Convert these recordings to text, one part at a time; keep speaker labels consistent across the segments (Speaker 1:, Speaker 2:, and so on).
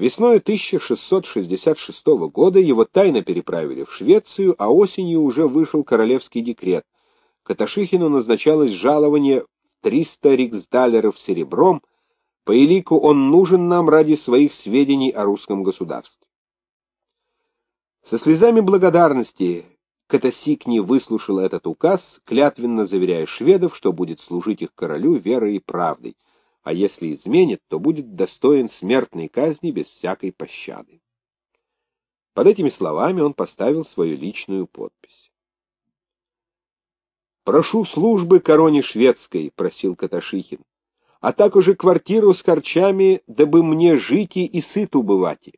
Speaker 1: Весной 1666 года его тайно переправили в Швецию, а осенью уже вышел королевский декрет. Каташихину назначалось жалование в 300 риксдалеров серебром, по элику он нужен нам ради своих сведений о русском государстве. Со слезами благодарности Катасикни выслушал этот указ, клятвенно заверяя шведов, что будет служить их королю верой и правдой, а если изменит, то будет достоин смертной казни без всякой пощады. Под этими словами он поставил свою личную подпись. «Прошу службы короне шведской», — просил Каташихин, «а также квартиру с харчами, дабы мне жить и сыту бывать».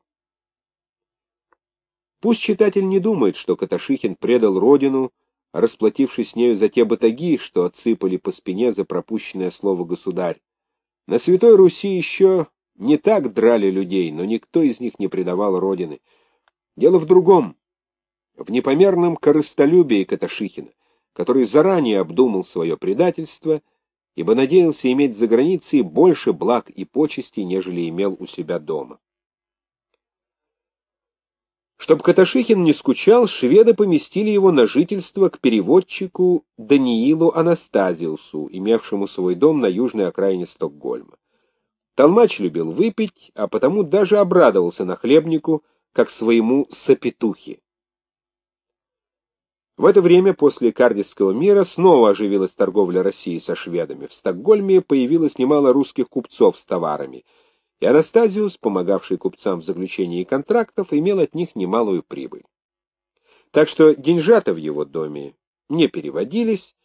Speaker 1: Пусть читатель не думает, что Каташихин предал родину, расплатившись с нею за те батаги, что отсыпали по спине за пропущенное слово «государь». На Святой Руси еще не так драли людей, но никто из них не предавал родины. Дело в другом, в непомерном корыстолюбии Каташихина, который заранее обдумал свое предательство, ибо надеялся иметь за границей больше благ и почестей, нежели имел у себя дома. Чтобы Каташихин не скучал, шведы поместили его на жительство к переводчику Даниилу Анастазиусу, имевшему свой дом на южной окраине Стокгольма. Толмач любил выпить, а потому даже обрадовался нахлебнику, как своему сапетухе. В это время после Кардисского мира снова оживилась торговля России со шведами. В Стокгольме появилось немало русских купцов с товарами — и Анастазиус, помогавший купцам в заключении контрактов, имел от них немалую прибыль. Так что деньжата в его доме не переводились,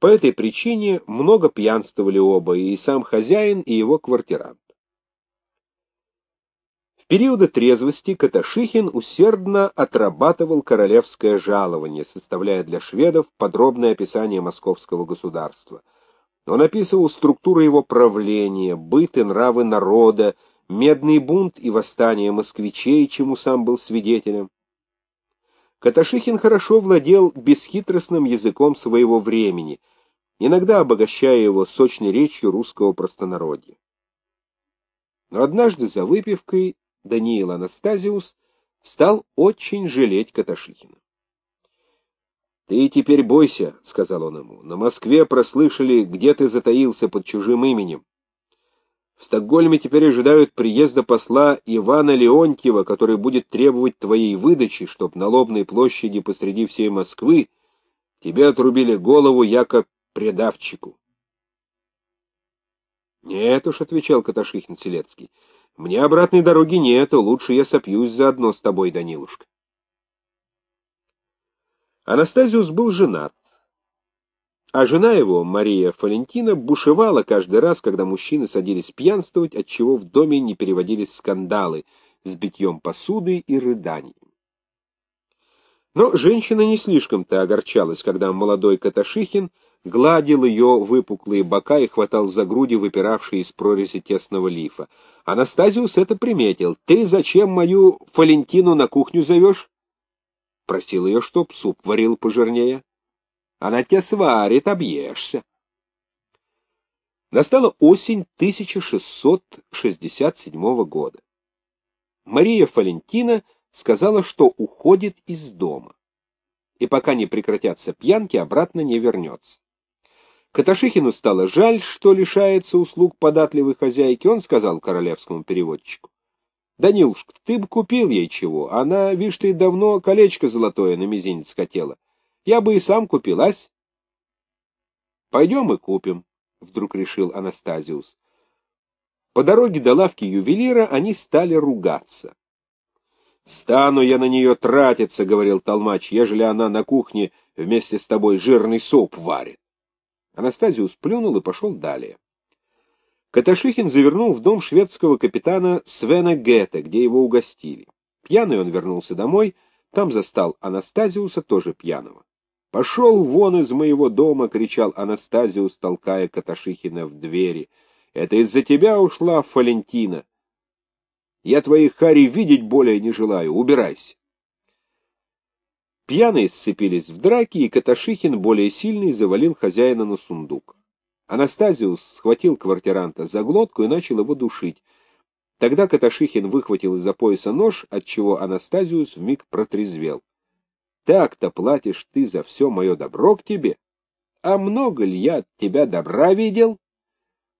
Speaker 1: по этой причине много пьянствовали оба, и сам хозяин, и его квартирант. В периоды трезвости Каташихин усердно отрабатывал королевское жалование, составляя для шведов подробное описание московского государства — он описывал структуру его правления, быт и нравы народа, медный бунт и восстание москвичей, чему сам был свидетелем. Каташихин хорошо владел бесхитростным языком своего времени, иногда обогащая его сочной речью русского простонародья. Но однажды за выпивкой Даниил Анастазиус стал очень жалеть Каташихина. «Ты теперь бойся», — сказал он ему. «На Москве прослышали, где ты затаился под чужим именем. В Стокгольме теперь ожидают приезда посла Ивана Леонтьева, который будет требовать твоей выдачи, чтоб на Лобной площади посреди всей Москвы тебе отрубили голову яко предавчику». «Нет уж», — отвечал Каташихин Селецкий, — «мне обратной дороги нету, лучше я сопьюсь заодно с тобой, Данилушка». Анастазиус был женат, а жена его, Мария Фалентина, бушевала каждый раз, когда мужчины садились пьянствовать, отчего в доме не переводились скандалы с битьем посуды и рыданием. Но женщина не слишком-то огорчалась, когда молодой Каташихин гладил ее выпуклые бока и хватал за груди, выпиравшие из прорези тесного лифа. Анастазиус это приметил. «Ты зачем мою Фалентину на кухню зовешь?» Просил ее, чтоб суп варил пожирнее. Она тебя сварит, объешься. Настала осень 1667 года. Мария Фалентина сказала, что уходит из дома, и пока не прекратятся пьянки, обратно не вернется. Каташихину стало жаль, что лишается услуг податливой хозяйки, он сказал королевскому переводчику. Данилушка, ты бы купил ей чего. Она, видишь, ты давно колечко золотое на мизинец хотела. Я бы и сам купил, ась. Пойдем и купим, — вдруг решил Анастазиус. По дороге до лавки ювелира они стали ругаться. «Стану я на нее тратиться», — говорил Толмач, — «ежели она на кухне вместе с тобой жирный суп варит». Анастазиус плюнул и пошел далее. Каташихин завернул в дом шведского капитана Свена Гетта, где его угостили. Пьяный он вернулся домой, там застал Анастазиуса, тоже пьяного. «Пошел вон из моего дома!» — кричал Анастазиус, толкая Каташихина в двери. «Это из-за тебя ушла Фалентина. Я твоих хари видеть более не желаю. Убирайся!» Пьяные сцепились в драке, и Каташихин, более сильный, завалил хозяина на сундук. Анастазиус схватил квартиранта за глотку и начал его душить. Тогда Каташихин выхватил из-за пояса нож, отчего Анастазиус вмиг протрезвел. Так-то платишь ты за все мое добро к тебе? А много ли я от тебя добра видел?